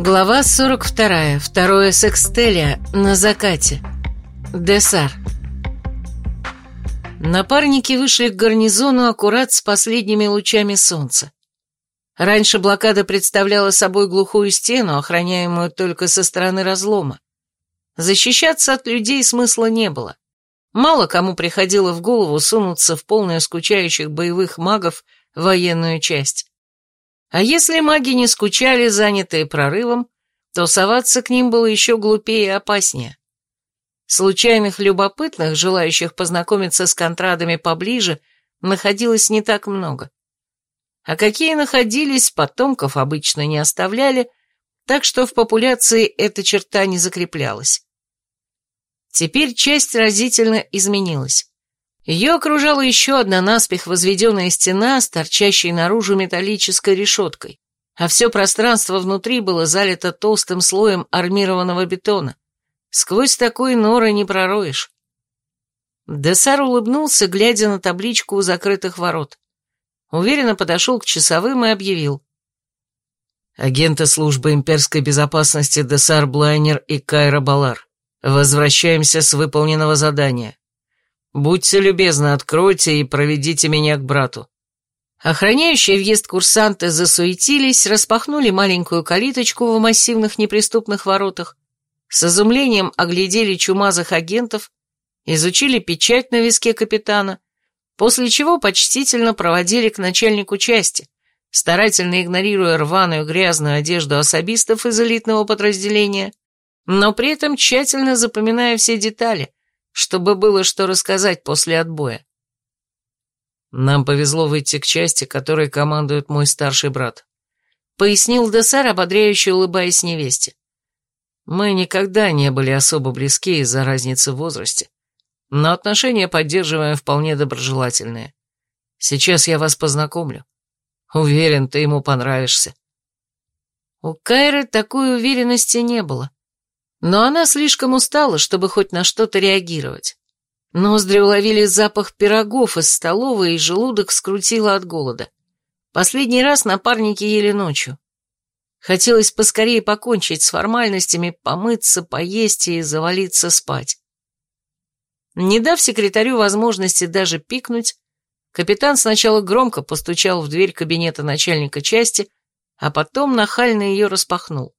Глава 42. Второе секстелия на закате. Десар. Напарники вышли к гарнизону аккурат с последними лучами солнца. Раньше блокада представляла собой глухую стену, охраняемую только со стороны разлома. Защищаться от людей смысла не было. Мало кому приходило в голову сунуться в полную скучающих боевых магов военную часть. А если маги не скучали, занятые прорывом, то соваться к ним было еще глупее и опаснее. Случайных любопытных, желающих познакомиться с контрадами поближе, находилось не так много. А какие находились, потомков обычно не оставляли, так что в популяции эта черта не закреплялась. Теперь часть разительно изменилась. Ее окружала еще одна наспех возведенная стена с торчащей наружу металлической решеткой, а все пространство внутри было залито толстым слоем армированного бетона. Сквозь такой норы не пророешь. Десар улыбнулся, глядя на табличку у закрытых ворот. Уверенно подошел к часовым и объявил. Агенты службы имперской безопасности Десар Блайнер и Кайра Балар. Возвращаемся с выполненного задания. Будьте любезны, откройте и проведите меня к брату». Охраняющие въезд курсанты засуетились, распахнули маленькую калиточку в массивных неприступных воротах, с изумлением оглядели чумазых агентов, изучили печать на виске капитана, после чего почтительно проводили к начальнику части, старательно игнорируя рваную грязную одежду особистов из элитного подразделения, но при этом тщательно запоминая все детали, чтобы было что рассказать после отбоя. Нам повезло выйти к части, которой командует мой старший брат. Пояснил Десар, ободряюще улыбаясь невесте. Мы никогда не были особо близки из-за разницы в возрасте, но отношения поддерживаем вполне доброжелательные. Сейчас я вас познакомлю. Уверен, ты ему понравишься. У Кайры такой уверенности не было. Но она слишком устала, чтобы хоть на что-то реагировать. Ноздри уловили запах пирогов из столовой, и желудок скрутило от голода. Последний раз напарники ели ночью. Хотелось поскорее покончить с формальностями, помыться, поесть и завалиться спать. Не дав секретарю возможности даже пикнуть, капитан сначала громко постучал в дверь кабинета начальника части, а потом нахально ее распахнул.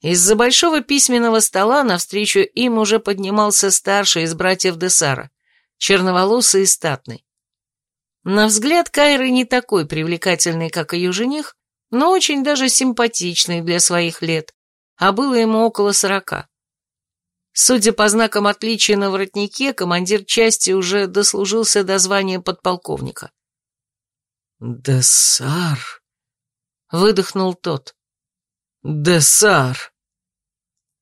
Из-за большого письменного стола навстречу им уже поднимался старший из братьев Десара, черноволосый и статный. На взгляд Кайры не такой привлекательный, как ее жених, но очень даже симпатичный для своих лет, а было ему около сорока. Судя по знакам отличия на воротнике, командир части уже дослужился до звания подполковника. «Десар!» — выдохнул тот. Десар.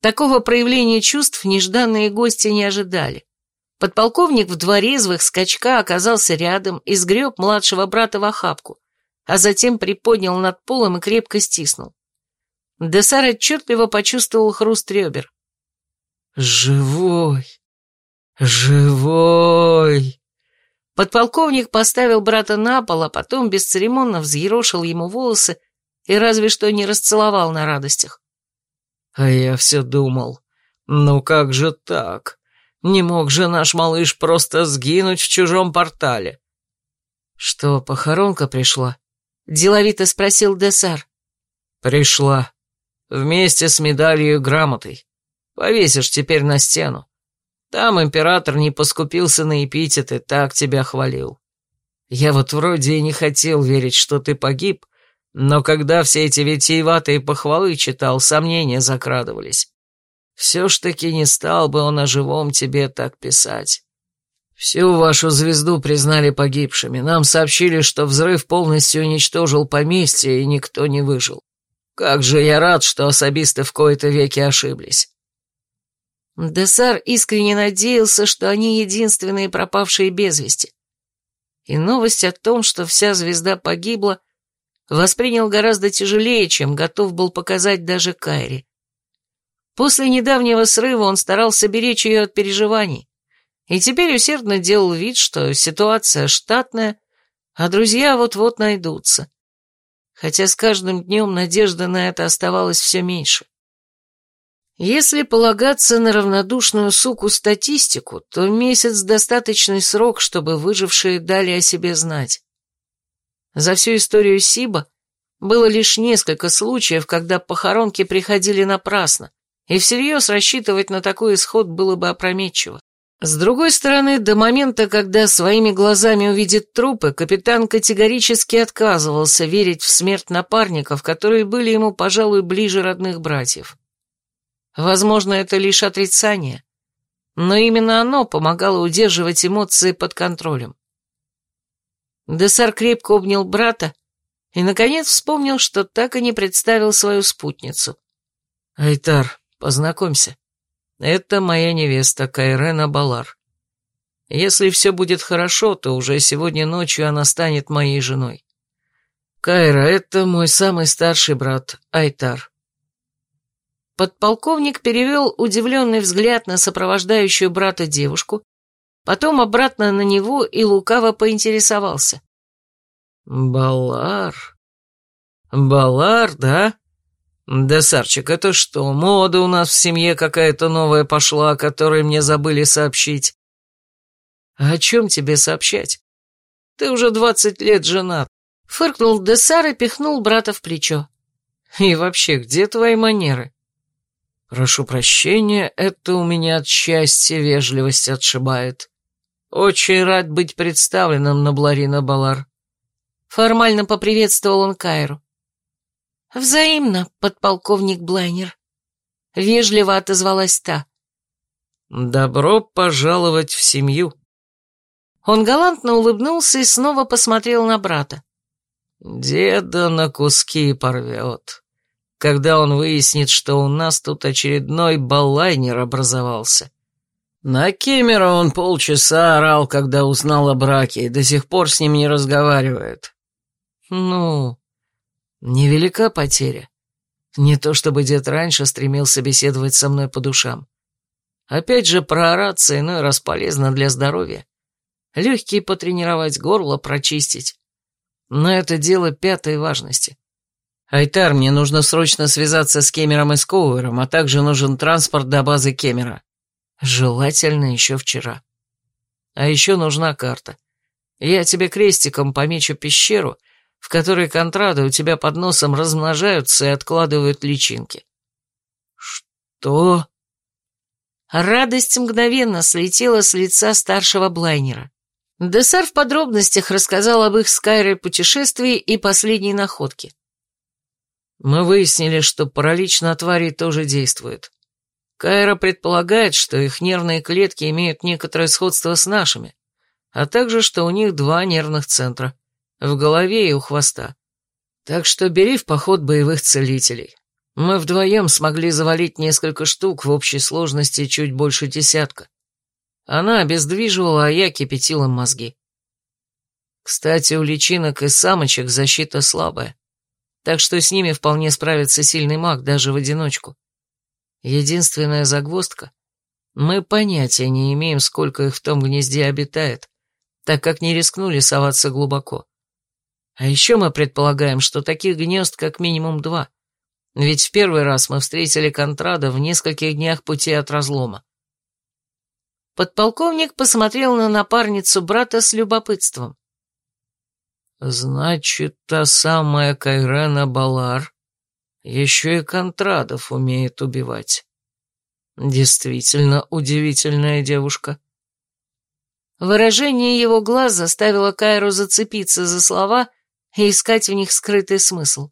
Такого проявления чувств нежданные гости не ожидали. Подполковник в два резвых скачка оказался рядом и сгреб младшего брата в охапку, а затем приподнял над полом и крепко стиснул. Десар отчетливо почувствовал хруст ребер. «Живой! Живой!» Подполковник поставил брата на пол, а потом бесцеремонно взъерошил ему волосы и разве что не расцеловал на радостях. А я все думал, ну как же так? Не мог же наш малыш просто сгинуть в чужом портале? Что, похоронка пришла? Деловито спросил Десар. Пришла. Вместе с медалью и грамотой. Повесишь теперь на стену. Там император не поскупился на эпитеты, так тебя хвалил. Я вот вроде и не хотел верить, что ты погиб, но когда все эти витиеватые похвалы читал, сомнения закрадывались. Все ж таки не стал бы он о живом тебе так писать. Всю вашу звезду признали погибшими. Нам сообщили, что взрыв полностью уничтожил поместье, и никто не выжил. Как же я рад, что особисты в кои-то веки ошиблись. Десар искренне надеялся, что они единственные пропавшие без вести. И новость о том, что вся звезда погибла, воспринял гораздо тяжелее, чем готов был показать даже Кайри. После недавнего срыва он старался беречь ее от переживаний, и теперь усердно делал вид, что ситуация штатная, а друзья вот-вот найдутся. хотя с каждым днем надежда на это оставалась все меньше. Если полагаться на равнодушную суку статистику, то месяц – достаточный срок, чтобы выжившие дали о себе знать. За всю историю Сиба было лишь несколько случаев, когда похоронки приходили напрасно, и всерьез рассчитывать на такой исход было бы опрометчиво. С другой стороны, до момента, когда своими глазами увидит трупы, капитан категорически отказывался верить в смерть напарников, которые были ему, пожалуй, ближе родных братьев. Возможно, это лишь отрицание, но именно оно помогало удерживать эмоции под контролем. Десар крепко обнял брата и, наконец, вспомнил, что так и не представил свою спутницу. «Айтар, познакомься. Это моя невеста Кайрена Балар. Если все будет хорошо, то уже сегодня ночью она станет моей женой. Кайра, это мой самый старший брат, Айтар. Подполковник перевел удивленный взгляд на сопровождающую брата девушку, потом обратно на него и лукаво поинтересовался. «Балар? Балар, да? Да, Сарчик, это что, мода у нас в семье какая-то новая пошла, о которой мне забыли сообщить?» «А «О чем тебе сообщать? Ты уже двадцать лет женат», — фыркнул Десар и пихнул брата в плечо. «И вообще, где твои манеры?» Прошу прощения, это у меня от счастья вежливость отшибает. Очень рад быть представленным на Бларина Балар. Формально поприветствовал он Кайру. Взаимно, подполковник Блайнер. Вежливо отозвалась та. Добро пожаловать в семью. Он галантно улыбнулся и снова посмотрел на брата. Деда на куски порвет когда он выяснит, что у нас тут очередной баллайнер образовался. На Кемера он полчаса орал, когда узнал о браке, и до сих пор с ним не разговаривает. Ну, невелика потеря. Не то чтобы дед раньше стремился беседовать со мной по душам. Опять же, проораться иной раз полезно для здоровья. Легкие потренировать, горло прочистить. Но это дело пятой важности. «Айтар, мне нужно срочно связаться с Кемером и Скоуэром, а также нужен транспорт до базы Кемера. Желательно еще вчера. А еще нужна карта. Я тебе крестиком помечу пещеру, в которой контрады у тебя под носом размножаются и откладывают личинки». «Что?» Радость мгновенно слетела с лица старшего блайнера. Десар в подробностях рассказал об их с Кайрой путешествии и последней находке. Мы выяснили, что паралич на твари тоже действует. Кайра предполагает, что их нервные клетки имеют некоторое сходство с нашими, а также, что у них два нервных центра – в голове и у хвоста. Так что бери в поход боевых целителей. Мы вдвоем смогли завалить несколько штук в общей сложности чуть больше десятка. Она обездвиживала, а я кипятил им мозги. Кстати, у личинок и самочек защита слабая так что с ними вполне справится сильный маг даже в одиночку. Единственная загвоздка — мы понятия не имеем, сколько их в том гнезде обитает, так как не рискнули соваться глубоко. А еще мы предполагаем, что таких гнезд как минимум два, ведь в первый раз мы встретили Контрада в нескольких днях пути от разлома. Подполковник посмотрел на напарницу брата с любопытством. Значит, та самая Кайрена Балар еще и контрадов умеет убивать. Действительно удивительная девушка. Выражение его глаз заставило Кайру зацепиться за слова и искать в них скрытый смысл.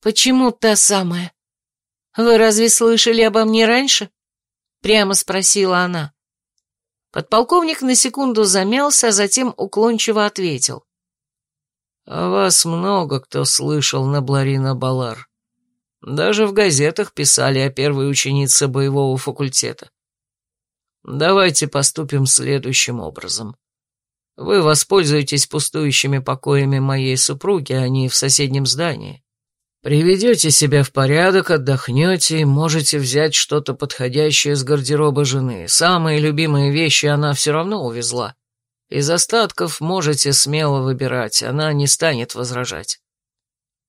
«Почему та самая? Вы разве слышали обо мне раньше?» Прямо спросила она. Подполковник на секунду замялся, а затем уклончиво ответил. О вас много кто слышал на Бларина Балар. Даже в газетах писали о первой ученице боевого факультета. Давайте поступим следующим образом. Вы воспользуетесь пустующими покоями моей супруги, а не в соседнем здании. Приведете себя в порядок, отдохнете и можете взять что-то подходящее с гардероба жены. Самые любимые вещи она все равно увезла. Из остатков можете смело выбирать, она не станет возражать.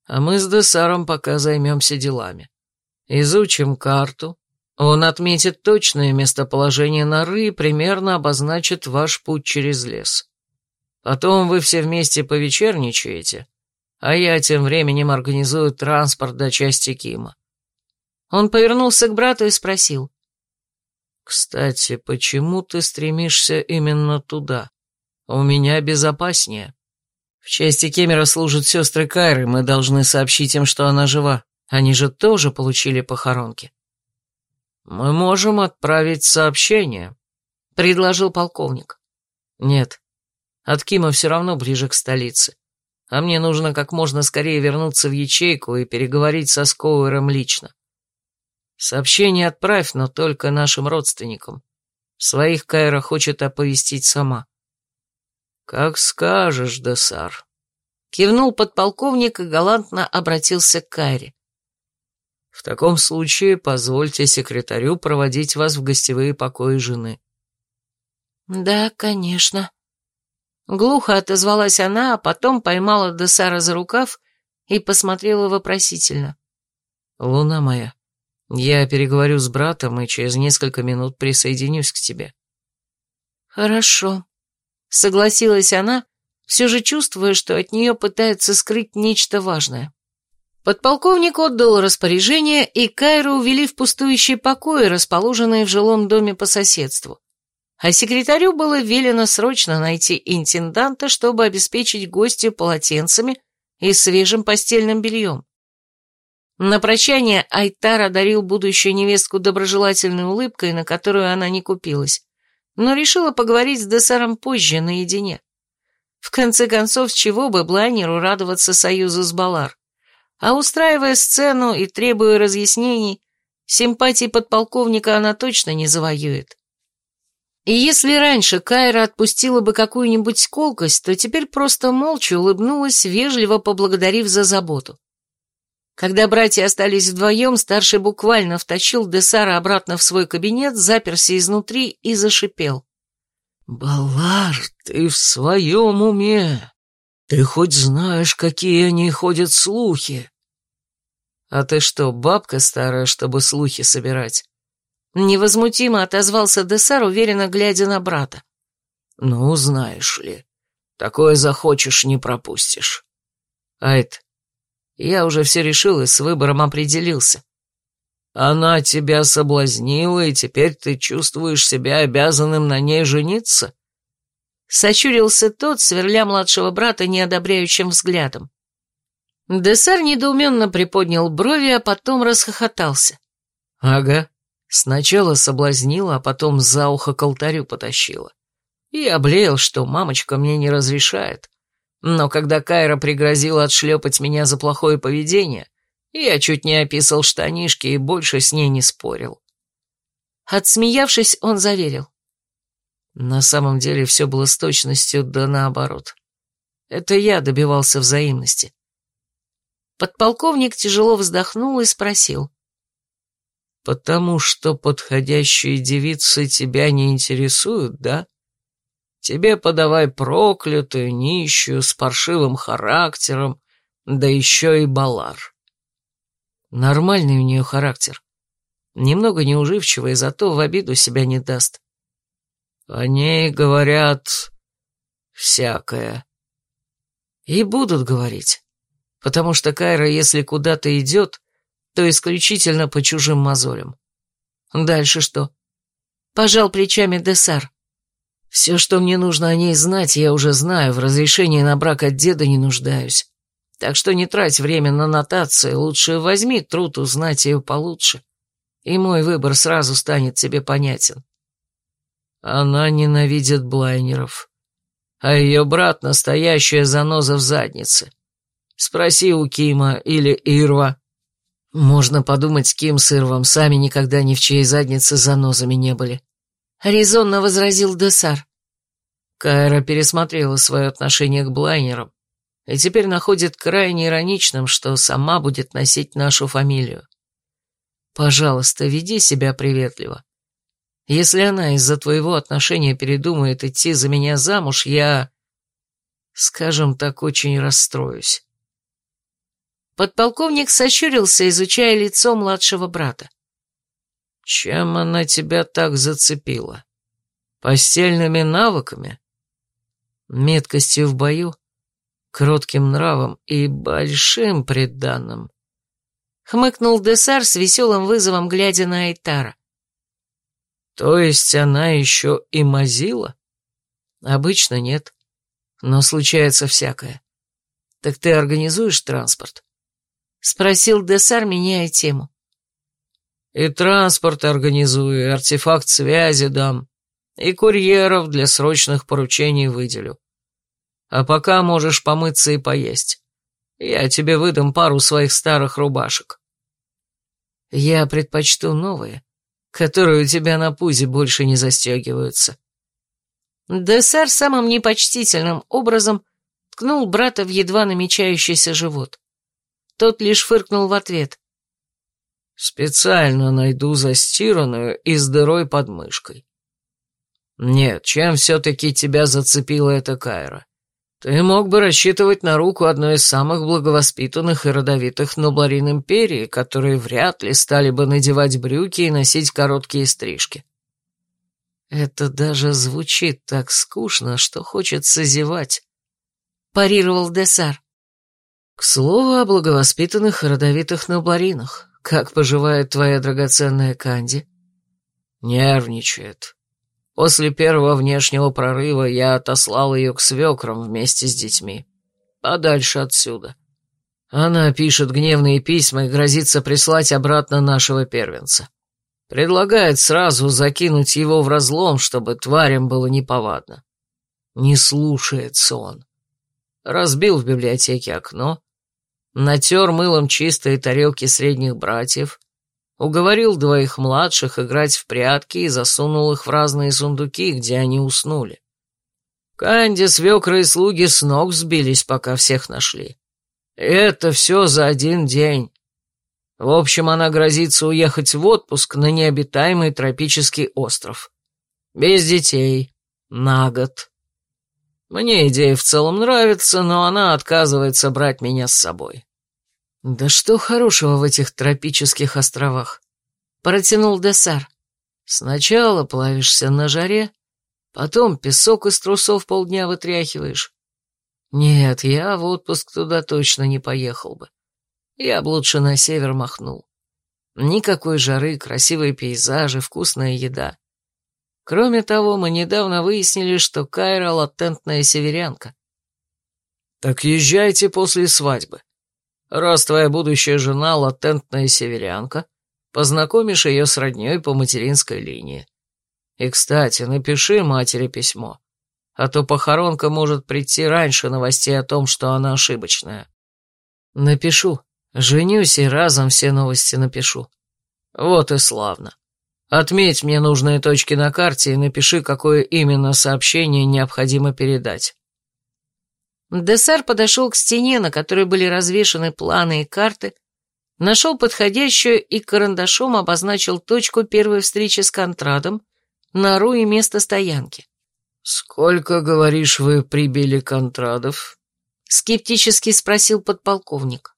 А мы с Десаром пока займемся делами. Изучим карту. Он отметит точное местоположение норы и примерно обозначит ваш путь через лес. Потом вы все вместе повечерничаете, а я тем временем организую транспорт до части Кима. Он повернулся к брату и спросил. «Кстати, почему ты стремишься именно туда? У меня безопаснее». В части Кемера служат сестры Кайры, мы должны сообщить им, что она жива. Они же тоже получили похоронки. Мы можем отправить сообщение, предложил полковник. Нет, от Кима все равно ближе к столице. А мне нужно как можно скорее вернуться в ячейку и переговорить со Скоуэром лично. Сообщение отправь, но только нашим родственникам. Своих Кайра хочет оповестить сама. «Как скажешь, Десар», — кивнул подполковник и галантно обратился к Кайре. «В таком случае позвольте секретарю проводить вас в гостевые покои жены». «Да, конечно». Глухо отозвалась она, а потом поймала Десара за рукав и посмотрела вопросительно. «Луна моя, я переговорю с братом и через несколько минут присоединюсь к тебе». «Хорошо», Согласилась она, все же чувствуя, что от нее пытаются скрыть нечто важное. Подполковник отдал распоряжение, и Кайру увели в пустующие покои, расположенные в жилом доме по соседству. А секретарю было велено срочно найти интенданта, чтобы обеспечить гостью полотенцами и свежим постельным бельем. На прощание Айтар одарил будущую невестку доброжелательной улыбкой, на которую она не купилась но решила поговорить с Десаром позже, наедине. В конце концов, с чего бы Блайнеру радоваться союзу с Балар? А устраивая сцену и требуя разъяснений, симпатии подполковника она точно не завоюет. И если раньше Кайра отпустила бы какую-нибудь колкость, то теперь просто молча улыбнулась, вежливо поблагодарив за заботу. Когда братья остались вдвоем, старший буквально втащил Десара обратно в свой кабинет, заперся изнутри и зашипел. «Балар, ты в своем уме? Ты хоть знаешь, какие они ходят слухи?» «А ты что, бабка старая, чтобы слухи собирать?» Невозмутимо отозвался Десар, уверенно глядя на брата. «Ну, знаешь ли, такое захочешь, не пропустишь. Айт, я уже все решил и с выбором определился. Она тебя соблазнила, и теперь ты чувствуешь себя обязанным на ней жениться? Сочурился тот, сверля младшего брата неодобряющим взглядом. Десар недоуменно приподнял брови, а потом расхохотался. Ага, сначала соблазнила, а потом за ухо к алтарю потащила. И облеял, что мамочка мне не разрешает, но когда Кайра пригрозила отшлепать меня за плохое поведение, я чуть не описал штанишки и больше с ней не спорил. Отсмеявшись, он заверил. На самом деле все было с точностью да наоборот. Это я добивался взаимности. Подполковник тяжело вздохнул и спросил. «Потому что подходящие девицы тебя не интересуют, да?» Тебе подавай проклятую, нищую, с паршивым характером, да еще и балар. Нормальный у нее характер. Немного неуживчивый, зато в обиду себя не даст. О ней говорят всякое. И будут говорить. Потому что Кайра, если куда-то идет, то исключительно по чужим мозолям. Дальше что? Пожал плечами Десар. Все, что мне нужно о ней знать, я уже знаю, в разрешении на брак от деда не нуждаюсь. Так что не трать время на нотации, лучше возьми труд узнать ее получше, и мой выбор сразу станет тебе понятен. Она ненавидит блайнеров, а ее брат — настоящая заноза в заднице. Спроси у Кима или Ирва. Можно подумать, Ким с Ирвом сами никогда ни в чьей заднице занозами не были. — резонно возразил Десар. Кайра пересмотрела свое отношение к блайнерам и теперь находит крайне ироничным, что сама будет носить нашу фамилию. Пожалуйста, веди себя приветливо. Если она из-за твоего отношения передумает идти за меня замуж, я, скажем так, очень расстроюсь. Подполковник сощурился, изучая лицо младшего брата. «Чем она тебя так зацепила? Постельными навыками? Меткостью в бою? Кротким нравом и большим преданным?» Хмыкнул Десар с веселым вызовом, глядя на Айтара. «То есть она еще и мазила?» «Обычно нет, но случается всякое. Так ты организуешь транспорт?» Спросил Десар, меняя тему. И транспорт организую, и артефакт связи дам, и курьеров для срочных поручений выделю. А пока можешь помыться и поесть. Я тебе выдам пару своих старых рубашек. Я предпочту новые, которые у тебя на пузе больше не застегиваются. Десар самым непочтительным образом ткнул брата в едва намечающийся живот. Тот лишь фыркнул в ответ. Специально найду застиранную и с дырой под мышкой. Нет, чем все-таки тебя зацепила эта Кайра? Ты мог бы рассчитывать на руку одной из самых благовоспитанных и родовитых Нобларин Империи, которые вряд ли стали бы надевать брюки и носить короткие стрижки. Это даже звучит так скучно, что хочется зевать, парировал Десар. К слову о благовоспитанных и родовитых Нобларинах. «Как поживает твоя драгоценная Канди?» «Нервничает. После первого внешнего прорыва я отослал ее к свекрам вместе с детьми. Подальше отсюда. Она пишет гневные письма и грозится прислать обратно нашего первенца. Предлагает сразу закинуть его в разлом, чтобы тварям было неповадно. Не слушается он. Разбил в библиотеке окно, натер мылом чистые тарелки средних братьев, уговорил двоих младших играть в прятки и засунул их в разные сундуки, где они уснули. Канди, свекры и слуги с ног сбились, пока всех нашли. Это все за один день. В общем, она грозится уехать в отпуск на необитаемый тропический остров. Без детей. На год. Мне идея в целом нравится, но она отказывается брать меня с собой. «Да что хорошего в этих тропических островах?» — протянул Десар. «Сначала плавишься на жаре, потом песок из трусов полдня вытряхиваешь. Нет, я в отпуск туда точно не поехал бы. Я бы лучше на север махнул. Никакой жары, красивые пейзажи, вкусная еда. Кроме того, мы недавно выяснили, что Кайра — латентная северянка. Так езжайте после свадьбы. Раз твоя будущая жена — латентная северянка, познакомишь ее с родней по материнской линии. И, кстати, напиши матери письмо, а то похоронка может прийти раньше новостей о том, что она ошибочная. Напишу. Женюсь и разом все новости напишу. Вот и славно. Отметь мне нужные точки на карте и напиши, какое именно сообщение необходимо передать. Десар подошел к стене, на которой были развешаны планы и карты, нашел подходящую и карандашом обозначил точку первой встречи с Контрадом, нору и место стоянки. «Сколько, говоришь, вы прибили Контрадов?» — скептически спросил подполковник.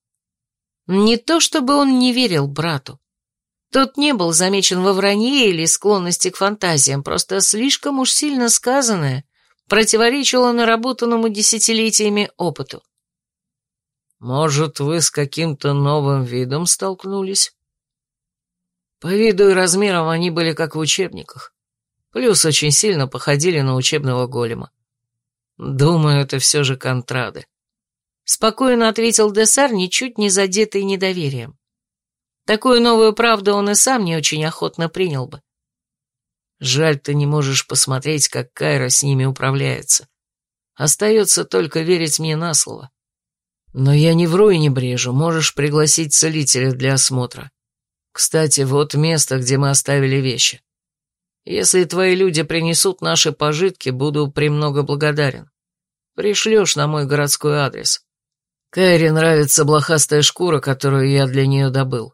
Не то чтобы он не верил брату. Тот не был замечен во вранье или склонности к фантазиям, просто слишком уж сильно сказанное противоречило наработанному десятилетиями опыту. «Может, вы с каким-то новым видом столкнулись?» По виду и размерам они были как в учебниках, плюс очень сильно походили на учебного голема. Думаю, это все же контрады. Спокойно ответил Десар, ничуть не задетый недоверием. Такую новую правду он и сам не очень охотно принял бы. Жаль, ты не можешь посмотреть, как Кайра с ними управляется. Остается только верить мне на слово. Но я не вру и не брежу, можешь пригласить целителя для осмотра. Кстати, вот место, где мы оставили вещи. Если твои люди принесут наши пожитки, буду премного благодарен. Пришлешь на мой городской адрес. Кайре нравится блохастая шкура, которую я для нее добыл.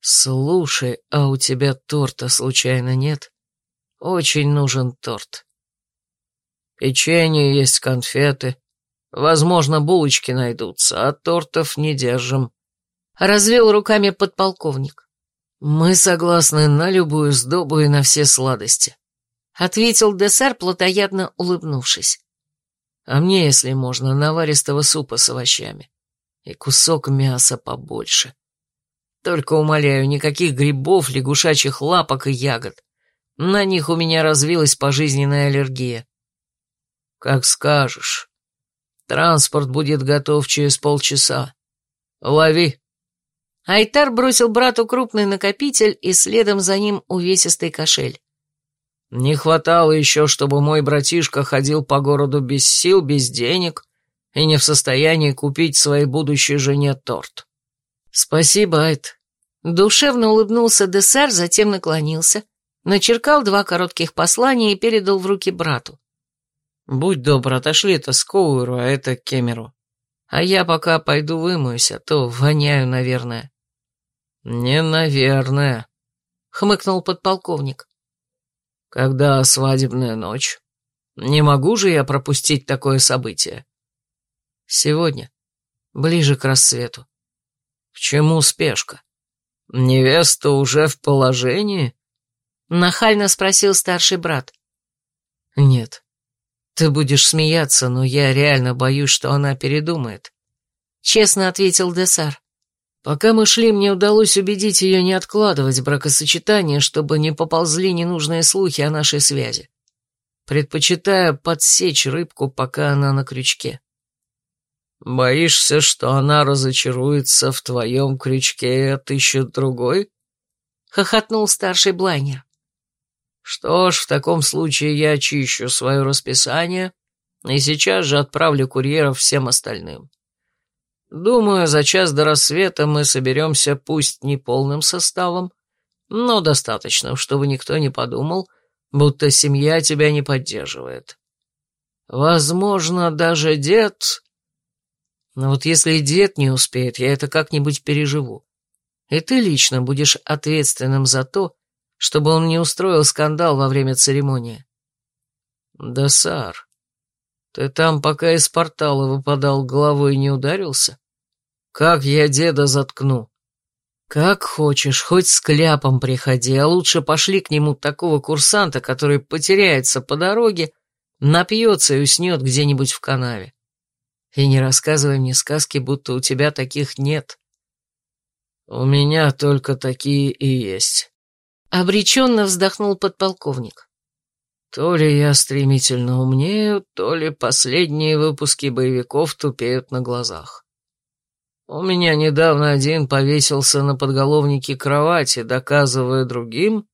Слушай, а у тебя торта случайно нет? Очень нужен торт. Печенье есть, конфеты. Возможно, булочки найдутся, а тортов не держим. Развел руками подполковник. Мы согласны на любую сдобу и на все сладости. Ответил Десар, плотоядно улыбнувшись. А мне, если можно, наваристого супа с овощами. И кусок мяса побольше. Только умоляю, никаких грибов, лягушачьих лапок и ягод. На них у меня развилась пожизненная аллергия. Как скажешь. Транспорт будет готов через полчаса. Лови. Айтар бросил брату крупный накопитель и следом за ним увесистый кошель. Не хватало еще, чтобы мой братишка ходил по городу без сил, без денег и не в состоянии купить своей будущей жене торт. Спасибо, Айт. Душевно улыбнулся Десар, затем наклонился, начеркал два коротких послания и передал в руки брату. Будь добр, отошли это Скоуэру, а это Кемеру. А я пока пойду вымоюсь, а то воняю, наверное. Не наверное, хмыкнул подполковник. Когда свадебная ночь? Не могу же я пропустить такое событие. Сегодня, ближе к рассвету. К чему спешка? Невеста уже в положении? Нахально спросил старший брат. Нет. Ты будешь смеяться, но я реально боюсь, что она передумает. Честно ответил Десар. Пока мы шли, мне удалось убедить ее не откладывать бракосочетание, чтобы не поползли ненужные слухи о нашей связи. Предпочитаю подсечь рыбку, пока она на крючке. Боишься, что она разочаруется в твоем крючке и отыщет другой? Хохотнул старший блайнер. Что ж, в таком случае я очищу свое расписание и сейчас же отправлю курьеров всем остальным. Думаю, за час до рассвета мы соберемся пусть не полным составом, но достаточно, чтобы никто не подумал, будто семья тебя не поддерживает. Возможно, даже дед... Но вот если дед не успеет, я это как-нибудь переживу. И ты лично будешь ответственным за то, чтобы он не устроил скандал во время церемонии. Да, Сар, ты там, пока из портала выпадал, головой не ударился? Как я деда заткну? Как хочешь, хоть с кляпом приходи, а лучше пошли к нему такого курсанта, который потеряется по дороге, напьется и уснет где-нибудь в канаве. И не рассказывай мне сказки, будто у тебя таких нет. У меня только такие и есть. Обреченно вздохнул подполковник. То ли я стремительно умнею, то ли последние выпуски боевиков тупеют на глазах. У меня недавно один повесился на подголовнике кровати, доказывая другим,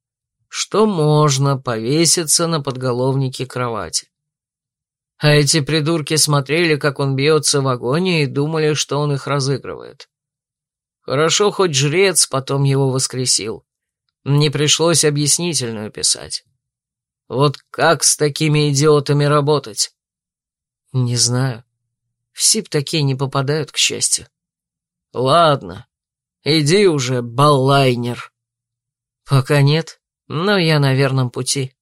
что можно повеситься на подголовнике кровати. А эти придурки смотрели, как он бьется в агонии, и думали, что он их разыгрывает. Хорошо, хоть жрец потом его воскресил. Не пришлось объяснительную писать. Вот как с такими идиотами работать? Не знаю. В СИП такие не попадают, к счастью. Ладно, иди уже, баллайнер. Пока нет, но я на верном пути.